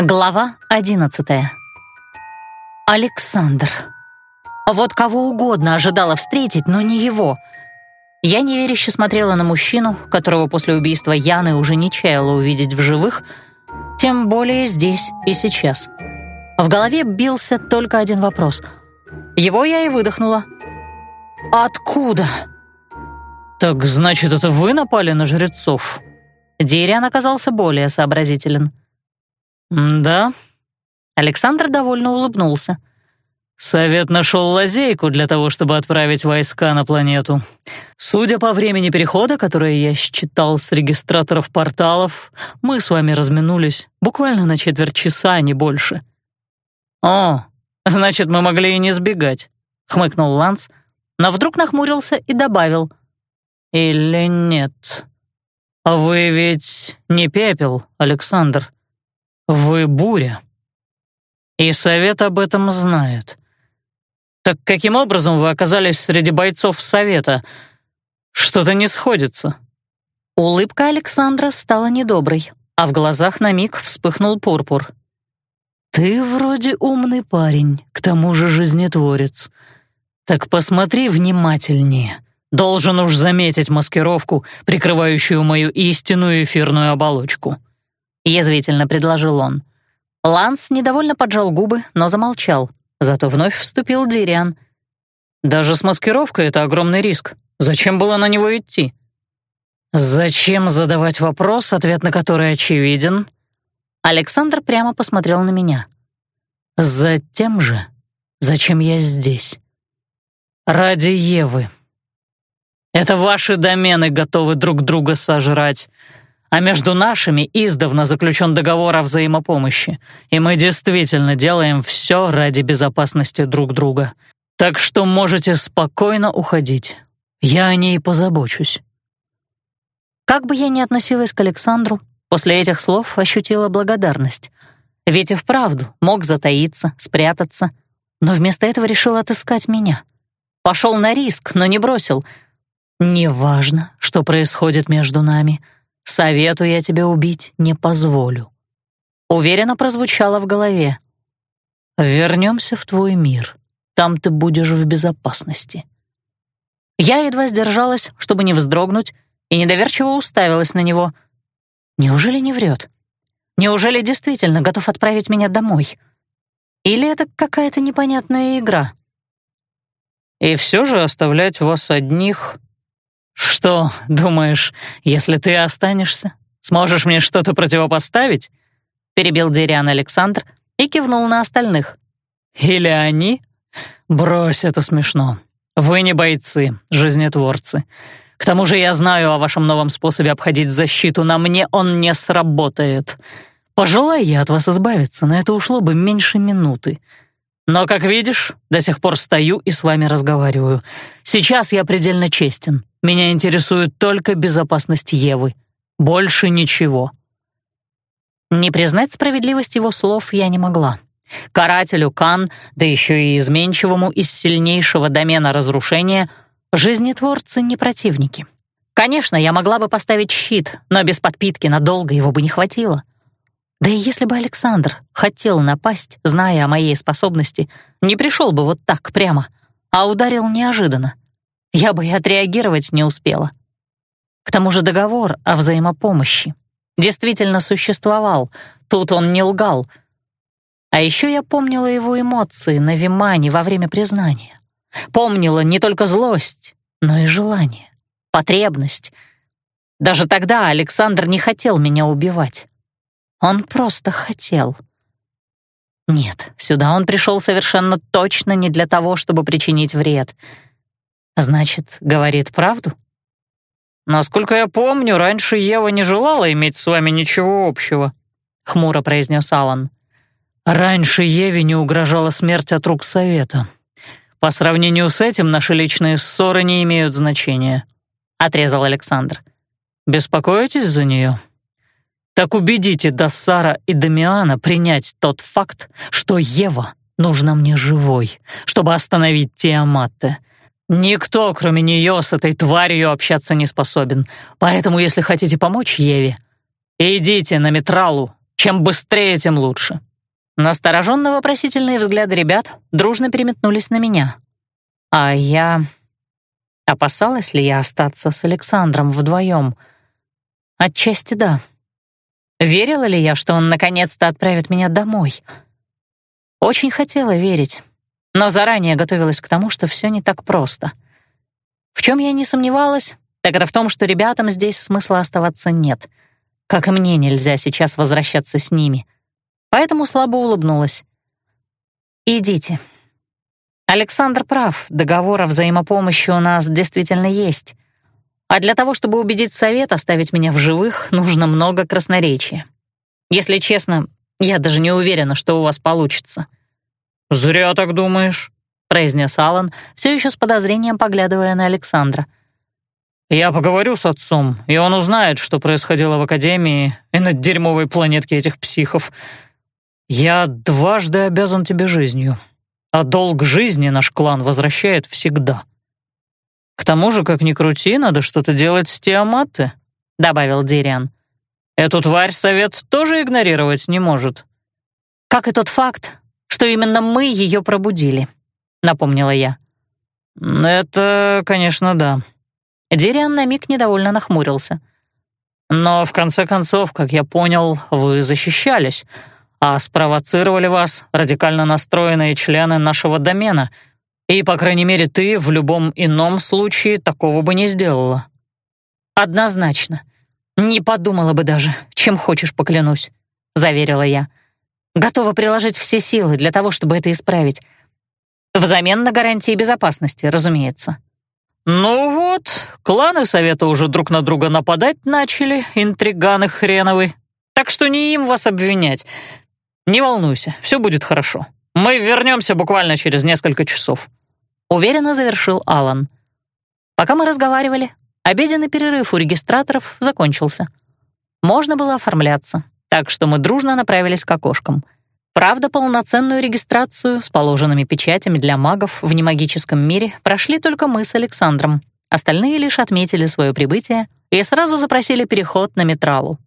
Глава одиннадцатая. Александр. Вот кого угодно ожидала встретить, но не его. Я неверяще смотрела на мужчину, которого после убийства Яны уже не чаяла увидеть в живых, тем более здесь и сейчас. В голове бился только один вопрос. Его я и выдохнула. «Откуда?» «Так значит, это вы напали на жрецов?» Дириан оказался более сообразителен. «Да?» Александр довольно улыбнулся. «Совет нашел лазейку для того, чтобы отправить войска на планету. Судя по времени перехода, которое я считал с регистраторов порталов, мы с вами разминулись буквально на четверть часа, а не больше». «О, значит, мы могли и не сбегать», — хмыкнул Ланс, но вдруг нахмурился и добавил. «Или нет? Вы ведь не пепел, Александр. Вы буря. И совет об этом знает. Так каким образом вы оказались среди бойцов совета? Что-то не сходится. Улыбка Александра стала недоброй, а в глазах на миг вспыхнул пурпур. «Ты вроде умный парень, к тому же жизнетворец. Так посмотри внимательнее. Должен уж заметить маскировку, прикрывающую мою истинную эфирную оболочку язвительно предложил он. Ланс недовольно поджал губы, но замолчал. Зато вновь вступил Дириан. «Даже с маскировкой это огромный риск. Зачем было на него идти?» «Зачем задавать вопрос, ответ на который очевиден?» Александр прямо посмотрел на меня. «Затем же, зачем я здесь? Ради Евы. Это ваши домены готовы друг друга сожрать а между нашими издавна заключен договор о взаимопомощи, и мы действительно делаем все ради безопасности друг друга. Так что можете спокойно уходить. Я о ней позабочусь». Как бы я ни относилась к Александру, после этих слов ощутила благодарность. Ведь и вправду мог затаиться, спрятаться, но вместо этого решил отыскать меня. Пошел на риск, но не бросил. «Неважно, что происходит между нами», Совету я тебе убить не позволю. Уверенно прозвучало в голове. Вернемся в твой мир. Там ты будешь в безопасности. Я едва сдержалась, чтобы не вздрогнуть, и недоверчиво уставилась на него. Неужели не врет? Неужели действительно готов отправить меня домой? Или это какая-то непонятная игра? И все же оставлять вас одних «Что, думаешь, если ты останешься, сможешь мне что-то противопоставить?» перебил Дириан Александр и кивнул на остальных. «Или они? Брось, это смешно. Вы не бойцы, жизнетворцы. К тому же я знаю о вашем новом способе обходить защиту, на мне он не сработает. Пожелай я от вас избавиться, на это ушло бы меньше минуты. Но, как видишь, до сих пор стою и с вами разговариваю. Сейчас я предельно честен. Меня интересует только безопасность Евы. Больше ничего». Не признать справедливость его слов я не могла. Карателю Кан, да еще и изменчивому из сильнейшего домена разрушения, жизнетворцы не противники. Конечно, я могла бы поставить щит, но без подпитки надолго его бы не хватило. Да и если бы Александр хотел напасть, зная о моей способности, не пришел бы вот так прямо, а ударил неожиданно. Я бы и отреагировать не успела. К тому же договор о взаимопомощи действительно существовал, тут он не лгал. А еще я помнила его эмоции на Вимане во время признания. Помнила не только злость, но и желание, потребность. Даже тогда Александр не хотел меня убивать. Он просто хотел. Нет, сюда он пришел совершенно точно не для того, чтобы причинить вред. Значит, говорит правду? «Насколько я помню, раньше Ева не желала иметь с вами ничего общего», — хмуро произнес Алан. «Раньше Еве не угрожала смерть от рук Совета. По сравнению с этим наши личные ссоры не имеют значения», — отрезал Александр. «Беспокоитесь за нее?» Так убедите Дассара и Дамиана принять тот факт, что Ева нужна мне живой, чтобы остановить Тиаматте. Никто, кроме нее, с этой тварью общаться не способен. Поэтому, если хотите помочь Еве, идите на Метралу Чем быстрее, тем лучше». Настороженно вопросительные взгляды ребят дружно переметнулись на меня. А я... Опасалась ли я остаться с Александром вдвоем? Отчасти да. Верила ли я, что он наконец-то отправит меня домой? Очень хотела верить, но заранее готовилась к тому, что все не так просто. В чем я не сомневалась, так это в том, что ребятам здесь смысла оставаться нет. Как и мне нельзя сейчас возвращаться с ними. Поэтому слабо улыбнулась. «Идите. Александр прав, договор о взаимопомощи у нас действительно есть. А для того, чтобы убедить совет оставить меня в живых, нужно много красноречия. Если честно, я даже не уверена, что у вас получится». «Зря так думаешь», — произнес Алан, все еще с подозрением поглядывая на Александра. «Я поговорю с отцом, и он узнает, что происходило в Академии и на дерьмовой планетке этих психов. Я дважды обязан тебе жизнью, а долг жизни наш клан возвращает всегда». «К тому же, как ни крути, надо что-то делать с Тиаматы», — добавил Дириан. «Эту тварь совет тоже игнорировать не может». «Как и тот факт, что именно мы ее пробудили», — напомнила я. «Это, конечно, да». Дириан на миг недовольно нахмурился. «Но, в конце концов, как я понял, вы защищались, а спровоцировали вас радикально настроенные члены нашего домена — и, по крайней мере, ты в любом ином случае такого бы не сделала. Однозначно. Не подумала бы даже, чем хочешь поклянусь, заверила я. Готова приложить все силы для того, чтобы это исправить. Взамен на гарантии безопасности, разумеется. Ну вот, кланы Совета уже друг на друга нападать начали, интриганы хреновы. Так что не им вас обвинять. Не волнуйся, все будет хорошо. Мы вернемся буквально через несколько часов уверенно завершил Алан. Пока мы разговаривали, обеденный перерыв у регистраторов закончился. Можно было оформляться, так что мы дружно направились к окошкам. Правда, полноценную регистрацию с положенными печатями для магов в немагическом мире прошли только мы с Александром. Остальные лишь отметили свое прибытие и сразу запросили переход на метралу.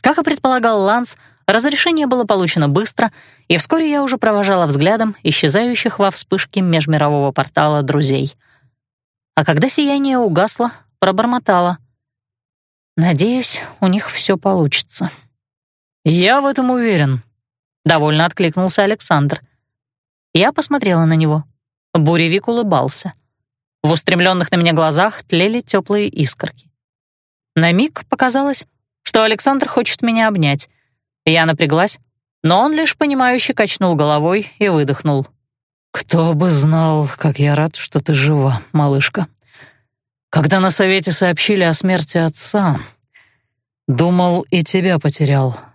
Как и предполагал Ланс, Разрешение было получено быстро, и вскоре я уже провожала взглядом исчезающих во вспышке межмирового портала друзей. А когда сияние угасло, пробормотала. «Надеюсь, у них все получится». «Я в этом уверен», — довольно откликнулся Александр. Я посмотрела на него. Буревик улыбался. В устремленных на меня глазах тлели теплые искорки. На миг показалось, что Александр хочет меня обнять, я напряглась, но он лишь понимающе качнул головой и выдохнул. «Кто бы знал, как я рад, что ты жива, малышка. Когда на совете сообщили о смерти отца, думал, и тебя потерял.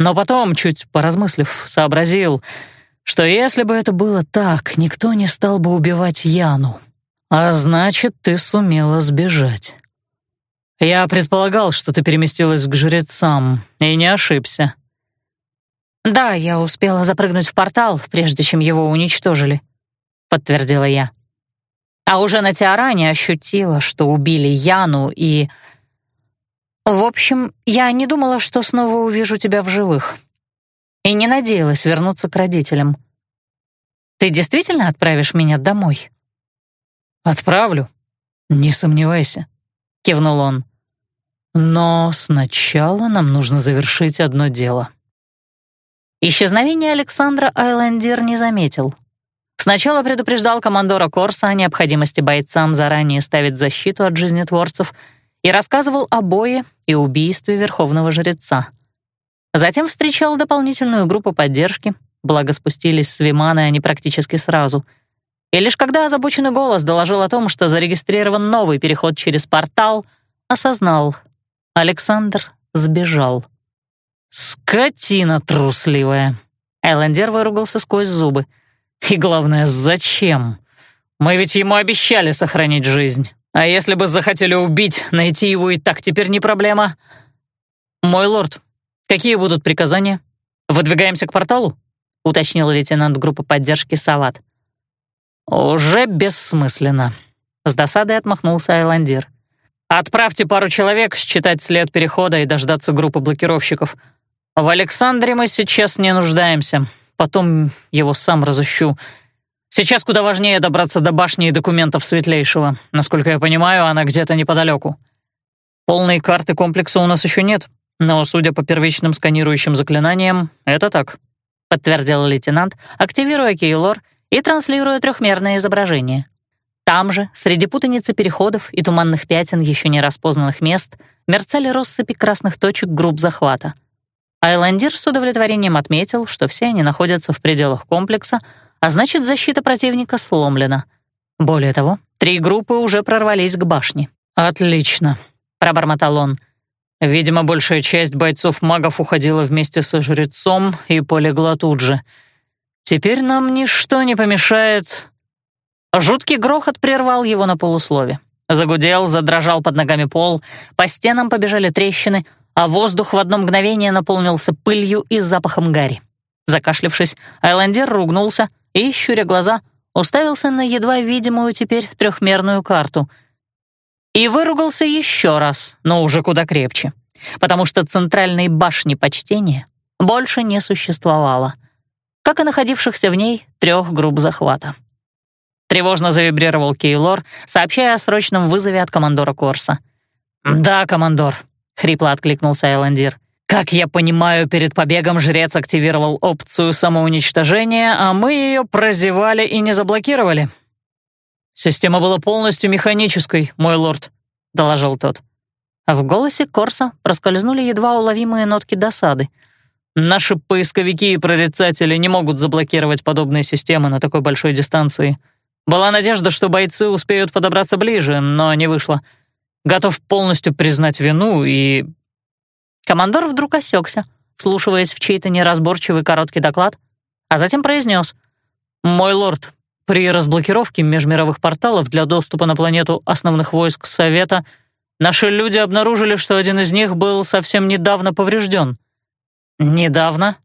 Но потом, чуть поразмыслив, сообразил, что если бы это было так, никто не стал бы убивать Яну. А значит, ты сумела сбежать. Я предполагал, что ты переместилась к жрецам, и не ошибся. «Да, я успела запрыгнуть в портал, прежде чем его уничтожили», — подтвердила я. А уже на Теоране ощутила, что убили Яну и... В общем, я не думала, что снова увижу тебя в живых. И не надеялась вернуться к родителям. Ты действительно отправишь меня домой? «Отправлю, не сомневайся», — кивнул он. «Но сначала нам нужно завершить одно дело». Исчезновение Александра Айлендер не заметил. Сначала предупреждал командора Корса о необходимости бойцам заранее ставить защиту от жизнетворцев и рассказывал о бое и убийстве верховного жреца. Затем встречал дополнительную группу поддержки, благо спустились с Вимана они практически сразу. И лишь когда озабоченный голос доложил о том, что зарегистрирован новый переход через портал, осознал — Александр сбежал. «Скотина трусливая!» Эллендер выругался сквозь зубы. «И главное, зачем? Мы ведь ему обещали сохранить жизнь. А если бы захотели убить, найти его и так теперь не проблема. Мой лорд, какие будут приказания? Выдвигаемся к порталу?» — уточнил лейтенант группы поддержки Салат. «Уже бессмысленно», — с досадой отмахнулся Айландир. «Отправьте пару человек считать след перехода и дождаться группы блокировщиков. В Александре мы сейчас не нуждаемся. Потом его сам разыщу. Сейчас куда важнее добраться до башни и документов Светлейшего. Насколько я понимаю, она где-то неподалеку. Полной карты комплекса у нас еще нет, но, судя по первичным сканирующим заклинаниям, это так», — подтвердил лейтенант, активируя Кейлор и транслируя трехмерное изображение. Там же, среди путаницы переходов и туманных пятен еще не распознанных мест, мерцали россыпи красных точек групп захвата. Айландир с удовлетворением отметил, что все они находятся в пределах комплекса, а значит, защита противника сломлена. Более того, три группы уже прорвались к башне. «Отлично», — пробормотал он. «Видимо, большая часть бойцов-магов уходила вместе со жрецом и полегла тут же. Теперь нам ничто не помешает...» Жуткий грохот прервал его на полуслове. Загудел, задрожал под ногами пол, по стенам побежали трещины, а воздух в одно мгновение наполнился пылью и запахом гари. Закашлившись, Айландер ругнулся — и, щуря глаза, уставился на едва видимую теперь трехмерную карту. И выругался еще раз, но уже куда крепче, потому что центральной башни почтения больше не существовало, как и находившихся в ней трех групп захвата. Тревожно завибрировал Кейлор, сообщая о срочном вызове от командора Корса. «Да, командор», — хрипло откликнулся Айландир. Как я понимаю, перед побегом жрец активировал опцию самоуничтожения, а мы ее прозевали и не заблокировали. Система была полностью механической, мой лорд, доложил тот. В голосе Корса проскользнули едва уловимые нотки досады. Наши поисковики и прорицатели не могут заблокировать подобные системы на такой большой дистанции. Была надежда, что бойцы успеют подобраться ближе, но не вышло. Готов полностью признать вину и Командор вдруг осекся, слушаясь в чей-то неразборчивый короткий доклад, а затем произнес «Мой лорд, при разблокировке межмировых порталов для доступа на планету основных войск Совета наши люди обнаружили, что один из них был совсем недавно поврежден». «Недавно?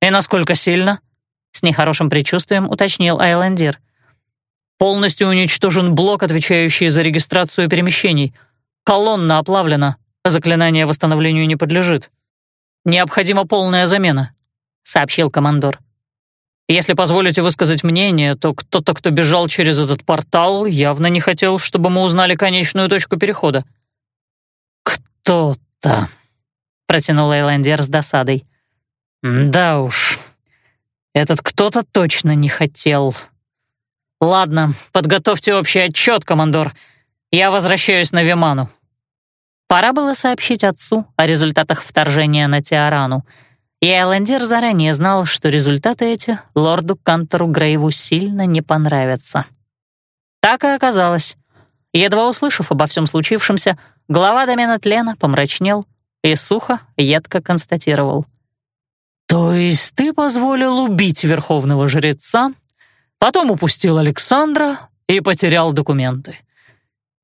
И насколько сильно?» С нехорошим предчувствием уточнил Айлендир. «Полностью уничтожен блок, отвечающий за регистрацию перемещений. Колонна оплавлена, Заклинание восстановлению не подлежит. Необходима полная замена», — сообщил командор. «Если позволите высказать мнение, то кто-то, кто бежал через этот портал, явно не хотел, чтобы мы узнали конечную точку перехода». «Кто-то», — протянул Эйландер с досадой. «Да уж, этот кто-то точно не хотел. Ладно, подготовьте общий отчет, командор. Я возвращаюсь на Виману. Пора было сообщить отцу о результатах вторжения на Тиарану, и Айлендер заранее знал, что результаты эти лорду Кантору Грейву сильно не понравятся. Так и оказалось. Едва услышав обо всем случившемся, глава домена тлена помрачнел и сухо, едко констатировал. «То есть ты позволил убить верховного жреца, потом упустил Александра и потерял документы.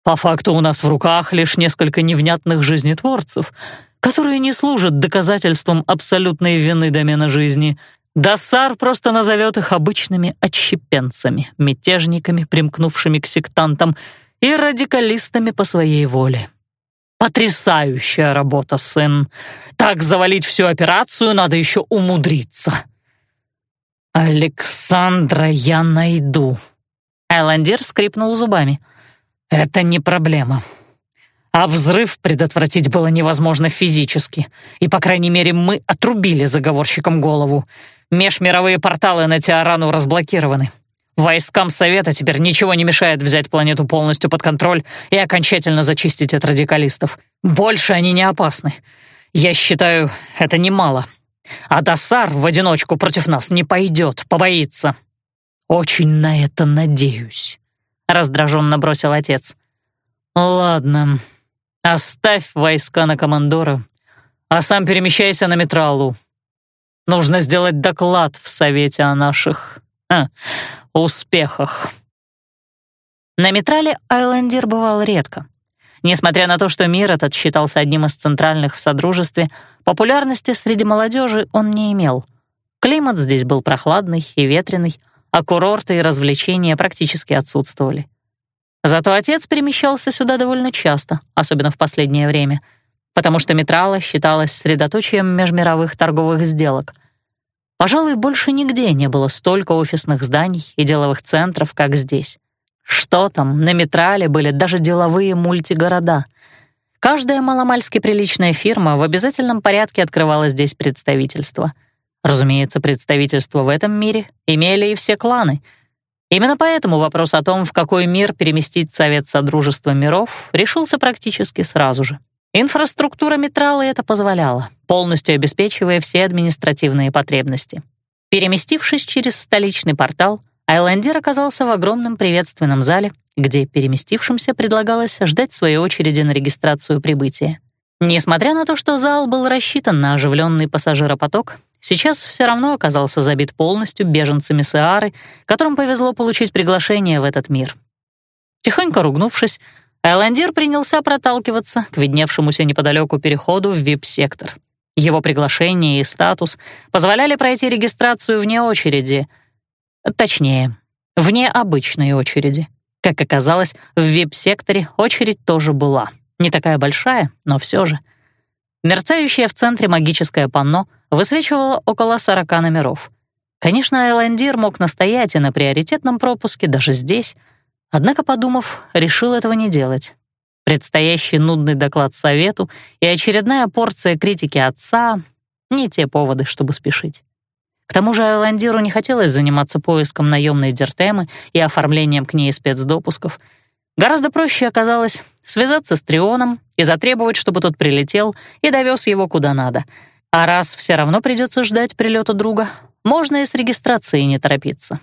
По факту у нас в руках лишь несколько невнятных жизнетворцев, которые не служат доказательством абсолютной вины домена жизни. Досар просто назовет их обычными отщепенцами, мятежниками, примкнувшими к сектантам, и радикалистами по своей воле. Потрясающая работа, сын. Так завалить всю операцию надо еще умудриться. «Александра я найду». Айландир скрипнул зубами — это не проблема. А взрыв предотвратить было невозможно физически. И, по крайней мере, мы отрубили заговорщикам голову. Межмировые порталы на Тиарану разблокированы. Войскам Совета теперь ничего не мешает взять планету полностью под контроль и окончательно зачистить от радикалистов. Больше они не опасны. Я считаю, это немало. А Досар в одиночку против нас не пойдет, побоится. Очень на это надеюсь. — раздраженно бросил отец. «Ладно, оставь войска на командора, а сам перемещайся на Метралу. Нужно сделать доклад в Совете о наших а, успехах». На Метрале Айлендер бывал редко. Несмотря на то, что мир этот считался одним из центральных в Содружестве, популярности среди молодежи он не имел. Климат здесь был прохладный и ветреный, а курорты и развлечения практически отсутствовали. Зато отец перемещался сюда довольно часто, особенно в последнее время. потому что Митрала считалась средоточием межмировых торговых сделок. Пожалуй, больше нигде не было столько офисных зданий и деловых центров, как здесь. Что там, на Митрале были даже деловые мультигорода. Каждая маломальски приличная фирма в обязательном порядке открывала здесь представительство. Разумеется, представительство в этом мире имели и все кланы. Именно поэтому вопрос о том, в какой мир переместить Совет Содружества миров, решился практически сразу же. Инфраструктура Митралы это позволяла, полностью обеспечивая все административные потребности. Переместившись через столичный портал, Айлендер оказался в огромном приветственном зале, где переместившимся предлагалось ждать своей очереди на регистрацию прибытия. Несмотря на то, что зал был рассчитан на оживленный пассажиропоток, сейчас все равно оказался забит полностью беженцами Сеары, которым повезло получить приглашение в этот мир. Тихонько ругнувшись, Айландир принялся проталкиваться к видневшемуся неподалеку переходу в вип-сектор. Его приглашение и статус позволяли пройти регистрацию вне очереди. Точнее, вне обычной очереди. Как оказалось, в вип-секторе очередь тоже была. Не такая большая, но все же. Мерцающее в центре магическое панно высвечивало около 40 номеров. Конечно, Айландир мог настоять и на приоритетном пропуске даже здесь — Однако, подумав, решил этого не делать. Предстоящий нудный доклад совету и очередная порция критики отца — не те поводы, чтобы спешить. К тому же Айландиру не хотелось заниматься поиском наемной дертемы и оформлением к ней спецдопусков. Гораздо проще оказалось связаться с Трионом и затребовать, чтобы тот прилетел и довез его куда надо. А раз все равно придется ждать прилета друга, можно и с регистрацией не торопиться.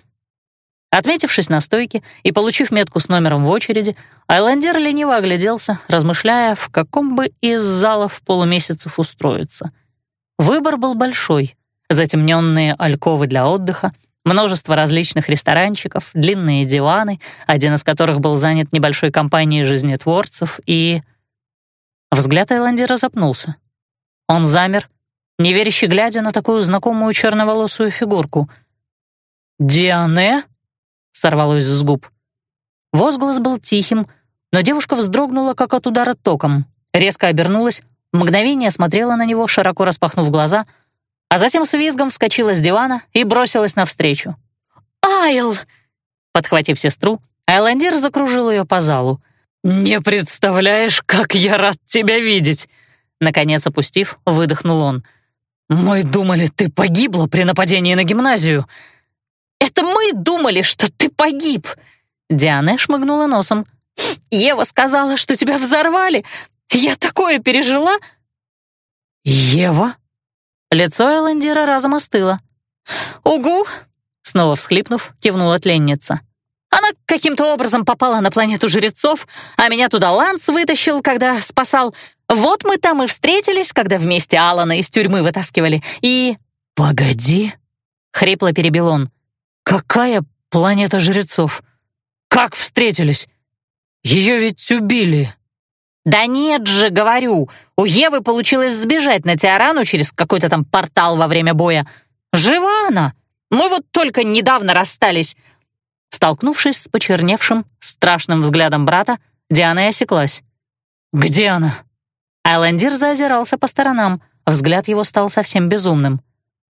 Отметившись на стойке и получив метку с номером в очереди, Айландер лениво огляделся, размышляя, в каком бы из залов полумесяцев устроиться. Выбор был большой. Затемненные альковы для отдыха, множество различных ресторанчиков, длинные диваны, один из которых был занят небольшой компанией жизнетворцев, и... Взгляд Айландера запнулся. Он замер, неверяще глядя на такую знакомую черноволосую фигурку. «Диане?» — сорвалось с губ. Возглас был тихим, но девушка вздрогнула, как от удара током, резко обернулась, мгновение смотрела на него, широко распахнув глаза, а затем с визгом вскочила с дивана и бросилась навстречу. «Айл!» Подхватив сестру, Айландир закружил ее по залу. «Не представляешь, как я рад тебя видеть!» Наконец опустив, выдохнул он. «Мы думали, ты погибла при нападении на гимназию. Это мы думали, что ты погиб!» Диана шмыгнула носом. «Ева сказала, что тебя взорвали! Я такое пережила!» «Ева?» Лицо Эландира разом остыло. «Угу!» Снова всхлипнув, кивнула тленница. Она каким-то образом попала на планету жрецов, а меня туда Ланс вытащил, когда спасал. Вот мы там и встретились, когда вместе Алана из тюрьмы вытаскивали, и...» «Погоди!» — хрипло перебил он. Какая планета жрецов? Как встретились? Ее ведь убили. Да нет же, говорю, у Евы получилось сбежать на Тиарану через какой-то там портал во время боя. Жива она. Мы вот только недавно расстались. Столкнувшись с почерневшим, страшным взглядом брата, Диана и осеклась. «Где она?» Айлендир заозирался по сторонам, взгляд его стал совсем безумным.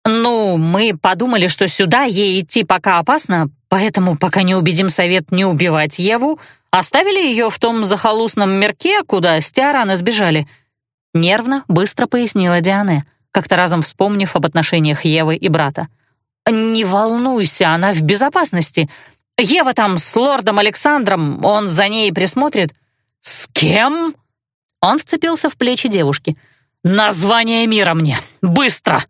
«Ну, мы подумали, что сюда ей идти пока опасно, поэтому, пока не убедим совет не убивать Еву, оставили ее в том захолустном мерке, куда с Тиарана сбежали». Нервно, быстро пояснила Диане, как-то разом вспомнив об отношениях Евы и брата. «Не волнуйся, она в безопасности. Ева там с лордом Александром, он за ней присмотрит». «С кем?» Он вцепился в плечи девушки. «Название мира мне! Быстро!»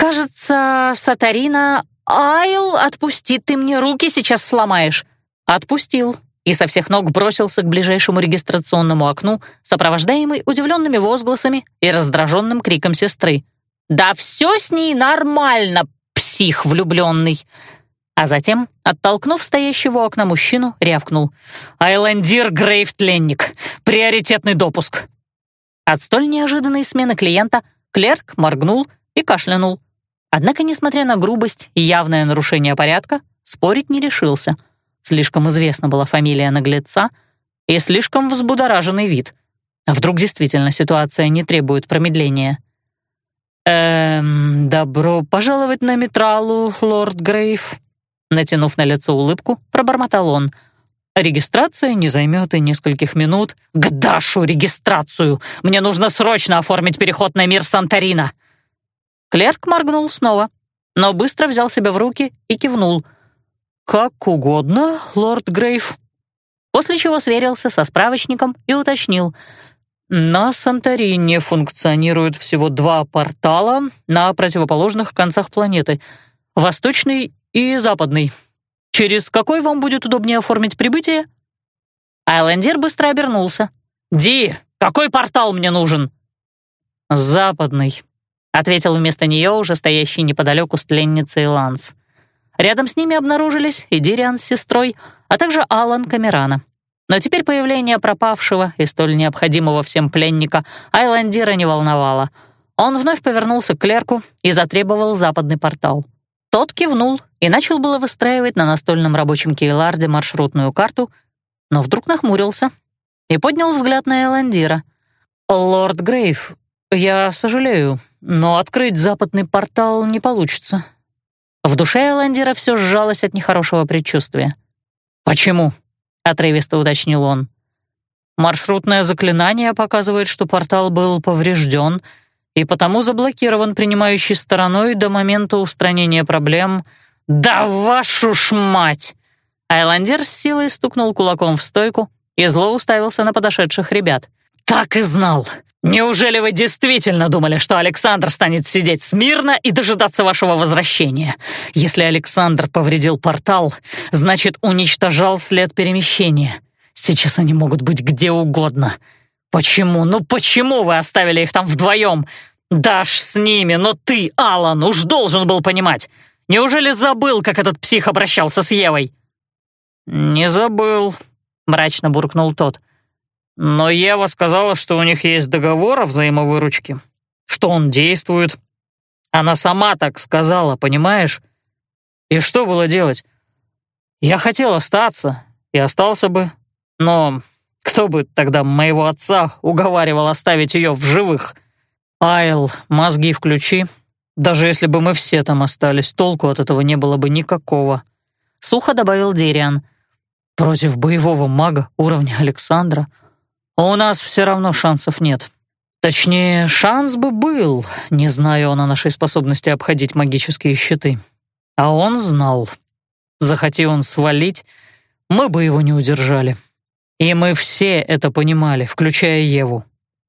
«Кажется, Сатарина... Айл, отпусти, ты мне руки сейчас сломаешь». Отпустил и со всех ног бросился к ближайшему регистрационному окну, сопровождаемый удивленными возгласами и раздраженным криком сестры. «Да все с ней нормально, псих влюбленный!» А затем, оттолкнув стоящего окна мужчину, рявкнул. «Айлендир Грейв Тленник! Приоритетный допуск!» От столь неожиданной смены клиента клерк моргнул и кашлянул. Однако, несмотря на грубость и явное нарушение порядка, спорить не решился. Слишком известна была фамилия наглеца и слишком взбудораженный вид. А вдруг действительно ситуация не требует промедления? «Эм, добро пожаловать на Митралу, лорд Грейв», натянув на лицо улыбку, пробормотал он. «Регистрация не займет и нескольких минут». «К Дашу регистрацию! Мне нужно срочно оформить переход на мир Санторина!» Клерк моргнул снова, но быстро взял себя в руки и кивнул. «Как угодно, лорд Грейв». После чего сверился со справочником и уточнил. «На Санторине функционируют всего два портала на противоположных концах планеты — восточный и западный. Через какой вам будет удобнее оформить прибытие?» Айлендер быстро обернулся. «Ди, какой портал мне нужен?» «Западный», — ответил вместо нее уже стоящий неподалеку с тленницей Ланс. Рядом с ними обнаружились и Дириан с сестрой, а также Алан Камерана. Но теперь появление пропавшего и столь необходимого всем пленника Айландира не волновало. Он вновь повернулся к клерку и затребовал западный портал. Тот кивнул и начал было выстраивать на настольном рабочем Кейларде маршрутную карту, но вдруг нахмурился и поднял взгляд на Эландира. «Лорд Грейв, я сожалею, но открыть западный портал не получится». В душе Эландира все сжалось от нехорошего предчувствия. «Почему?» — отрывисто уточнил он. «Маршрутное заклинание показывает, что портал был поврежден — и потому заблокирован принимающей стороной до момента устранения проблем. «Да вашу ж мать!» Айландер с силой стукнул кулаком в стойку и зло уставился на подошедших ребят. «Так и знал! Неужели вы действительно думали, что Александр станет сидеть смирно и дожидаться вашего возвращения? Если Александр повредил портал, значит, уничтожал след перемещения. Сейчас они могут быть где угодно. «Почему? Ну почему вы оставили их там вдвоем? Дашь с ними, но ты, Алан, уж должен был понимать. Неужели забыл, как этот псих обращался с Евой?» «Не забыл», — мрачно буркнул тот. «Но Ева сказала, что у них есть договор о взаимовыручке, что он действует. Она сама так сказала, понимаешь? И что было делать? Я хотел остаться и остался бы, но кто бы тогда моего отца уговаривал оставить ее в живых? Айл, мозги включи. Даже если бы мы все там остались, толку от этого не было бы никакого. Сухо добавил Дериан. Против боевого мага уровня Александра у нас все равно шансов нет. Точнее, шанс бы был, не зная он о нашей способности обходить магические щиты. А он знал. Захоти он свалить, мы бы его не удержали. И мы все это понимали, включая Еву.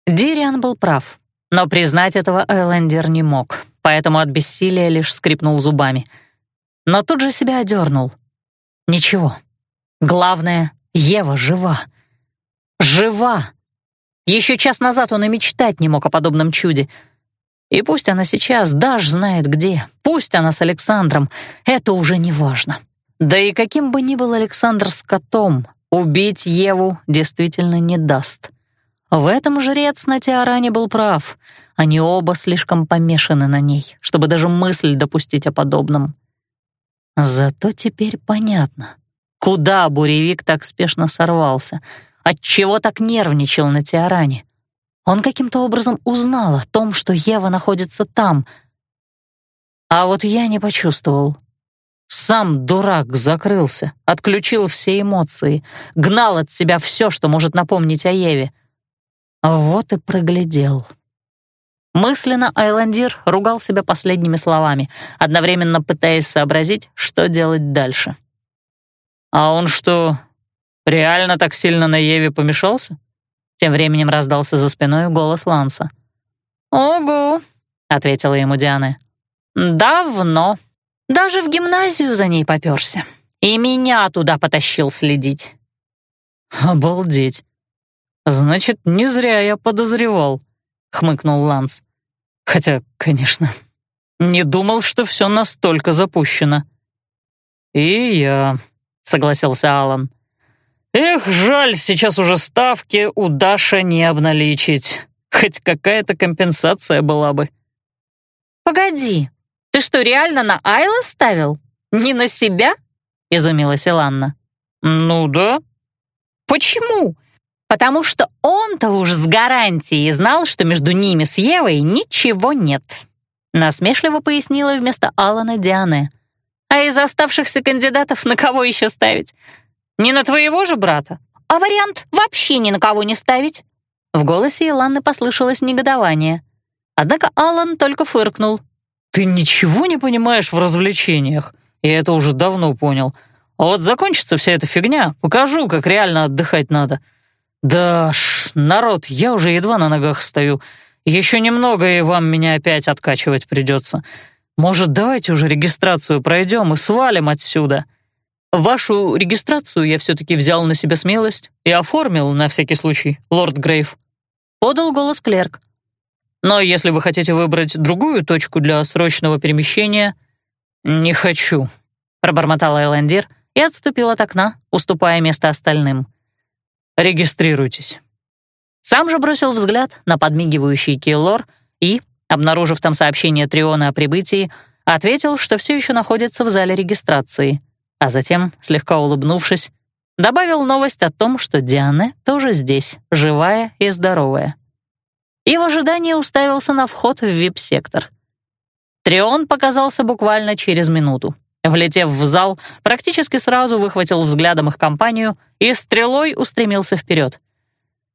Дириан был прав, но признать этого Эллендер не мог, поэтому от бессилия лишь скрипнул зубами. Но тут же себя одернул. Ничего. Главное, Ева жива. Жива! Еще час назад он и мечтать не мог о подобном чуде. И пусть она сейчас даже знает где, пусть она с Александром, это уже не важно. Да и каким бы ни был Александр с котом, Убить Еву действительно не даст. В этом жрец на Теоране был прав. Они оба слишком помешаны на ней, чтобы даже мысль допустить о подобном. Зато теперь понятно, куда буревик так спешно сорвался, отчего так нервничал на Теоране. Он каким-то образом узнал о том, что Ева находится там. А вот я не почувствовал. Сам дурак закрылся, отключил все эмоции, гнал от себя все, что может напомнить о Еве. Вот и проглядел. Мысленно Айландир ругал себя последними словами, одновременно пытаясь сообразить, что делать дальше. «А он что, реально так сильно на Еве помешался?» Тем временем раздался за спиной голос Ланса. «Ого», — ответила ему Диана. «Давно». Даже в гимназию за ней попёрся. И меня туда потащил следить. Обалдеть. Значит, не зря я подозревал, хмыкнул Ланс. Хотя, конечно, не думал, что все настолько запущено. И я, согласился Алан. Эх, жаль, сейчас уже ставки у Даша не обналичить. Хоть какая-то компенсация была бы. Погоди, ты что, реально на Айла ставил? Не на себя?» — изумилась Иланна. «Ну да». «Почему? потому что он-то уж с гарантией знал, что между ними с Евой ничего нет», насмешливо пояснила вместо Алана Диане. «А из оставшихся кандидатов на кого еще ставить? Не на твоего же брата? А вариант вообще ни на кого не ставить?» В голосе Иланны послышалось негодование. Однако Алан только фыркнул. «Ты ничего не понимаешь в развлечениях. Я это уже давно понял. А вот закончится вся эта фигня, покажу, как реально отдыхать надо. Да ж, народ, я уже едва на ногах стою. Еще немного, и вам меня опять откачивать придется. Может, давайте уже регистрацию пройдем и свалим отсюда. Вашу регистрацию я все-таки взял на себя смелость и оформил на всякий случай, лорд Грейв. Подал голос клерк. Но если вы хотите выбрать другую точку для срочного перемещения... Не хочу, пробормотал Элендир и отступил от окна, уступая место остальным. Регистрируйтесь. Сам же бросил взгляд на подмигивающий Киллор и, обнаружив там сообщение Триона о прибытии, ответил, что все еще находится в зале регистрации, а затем, слегка улыбнувшись, добавил новость о том, что Диана тоже здесь, живая и здоровая. И в ожидании уставился на вход в вип-сектор. Трион показался буквально через минуту. Влетев в зал, практически сразу выхватил взглядом их компанию и стрелой устремился вперед.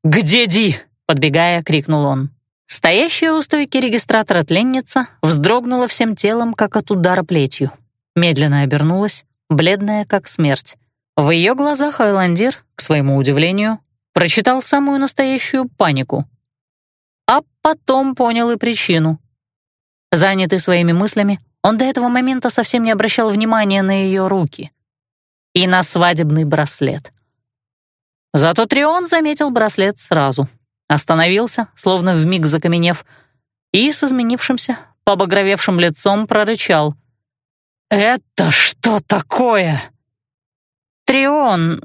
«Где Ди?» — подбегая, крикнул он. Стоящая у стойки регистратора тленница вздрогнула всем телом, как от удара плетью. Медленно обернулась, бледная, как смерть. В ее глазах Айландир, к своему удивлению, прочитал самую настоящую панику. А потом понял и причину. Занятый своими мыслями, он до этого момента совсем не обращал внимания на ее руки и на свадебный браслет. Зато Трион заметил браслет сразу, остановился, словно вмиг закаменев, и с изменившимся, побагровевшим лицом прорычал. «Это что такое?» «Трион...»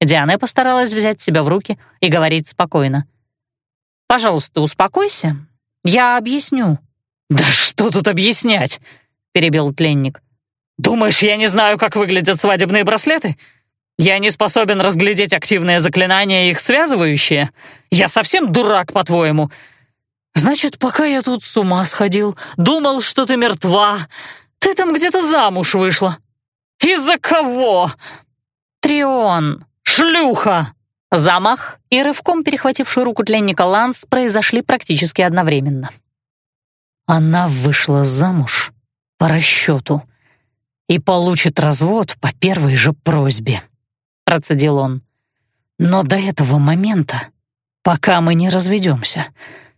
Диана постаралась взять себя в руки и говорить спокойно. «Пожалуйста, успокойся. Я объясню». «Да что тут объяснять?» — перебил тленник. «Думаешь, я не знаю, как выглядят свадебные браслеты? Я не способен разглядеть активные заклинания и их связывающие? Я совсем дурак, по-твоему?» «Значит, пока я тут с ума сходил, думал, что ты мертва, ты там где-то замуж вышла. Из-за кого?» «Трион, шлюха!» Замах и рывком перехвативший руку тленника Ланс произошли практически одновременно. Она вышла замуж по расчету и получит развод по первой же просьбе», — процедил он. «Но до этого момента, пока мы не разведемся,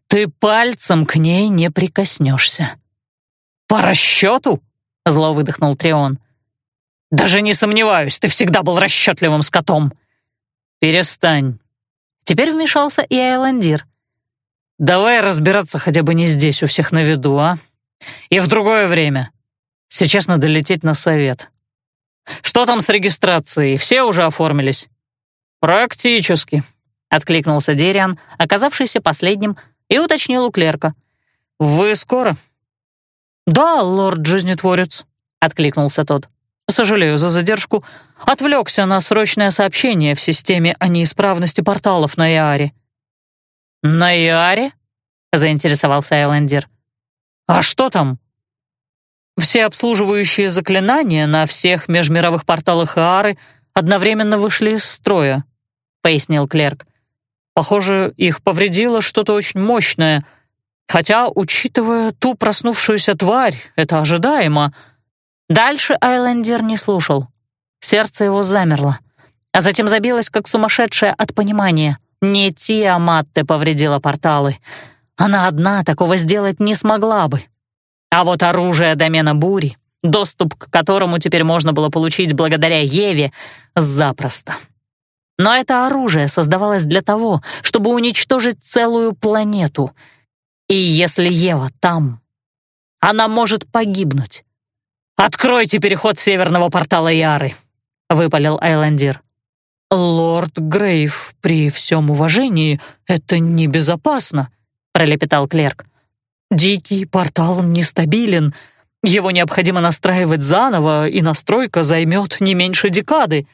ты пальцем к ней не прикоснешься». «По расчету?» — зло выдохнул Трион. «Даже не сомневаюсь, ты всегда был расчетливым скотом». «Перестань». Теперь вмешался и Айландир. «Давай разбираться хотя бы не здесь, у всех на виду, а? И в другое время. Сейчас надо лететь на совет. Что там с регистрацией? Все уже оформились?» «Практически», — откликнулся Дериан, оказавшийся последним, и уточнил у клерка. «Вы скоро?» «Да, лорд Жизнетворец», — откликнулся тот. «Сожалею за задержку. Отвлекся на срочное сообщение в системе о неисправности порталов на Иаре». «На Иаре?» — заинтересовался Айлендер. «А что там?» «Все обслуживающие заклинания на всех межмировых порталах Иары одновременно вышли из строя», — пояснил клерк. «Похоже, их повредило что-то очень мощное, хотя, учитывая ту проснувшуюся тварь, это ожидаемо». Дальше Айлендер не слушал. Сердце его замерло, а затем забилось, как сумасшедшее от понимания. Не Тиаматте повредила порталы. Она одна такого сделать не смогла бы. А вот оружие домена бури, доступ к которому теперь можно было получить благодаря Еве, запросто. Но это оружие создавалось для того, чтобы уничтожить целую планету. И если Ева там, она может погибнуть. «Откройте переход северного портала Яры», — выпалил Айландир. «Лорд Грейв, при всем уважении, это небезопасно», — пролепетал клерк. «Дикий портал нестабилен. Его необходимо настраивать заново, и настройка займет не меньше декады.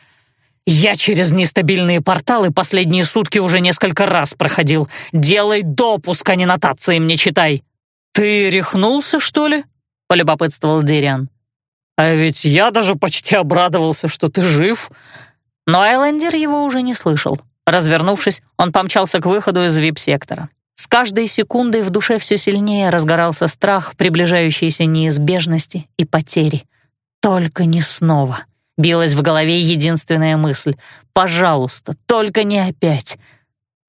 Я через нестабильные порталы последние сутки уже несколько раз проходил. Делай допуск, а не нотации мне читай. Ты рехнулся, что ли? полюбопытствовал Дериан. А ведь я даже почти обрадовался, что ты жив. Но Айлендер его уже не слышал. Развернувшись, он помчался к выходу из вип-сектора. С каждой секундой в душе все сильнее разгорался страх приближающейся неизбежности и потери. Только не снова. Билась в голове единственная мысль. «Пожалуйста, только не опять».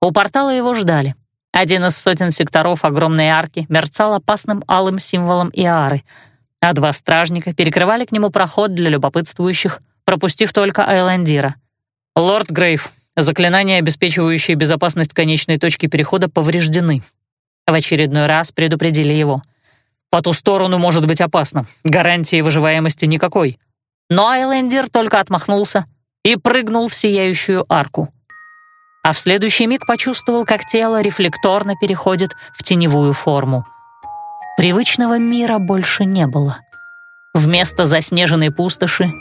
У портала его ждали. Один из сотен секторов огромной арки мерцал опасным алым символом Иары, а два стражника перекрывали к нему проход для любопытствующих, пропустив только Айландира. «Лорд Грейв, заклинания, обеспечивающие безопасность конечной точки перехода, повреждены». В очередной раз предупредили его. «По ту сторону может быть опасно. Гарантии выживаемости никакой». Но Айлендер только отмахнулся и прыгнул в сияющую арку. А в следующий миг почувствовал, как тело рефлекторно переходит в теневую форму. Привычного мира больше не было. Вместо заснеженной пустоши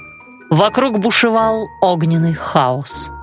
вокруг бушевал огненный хаос —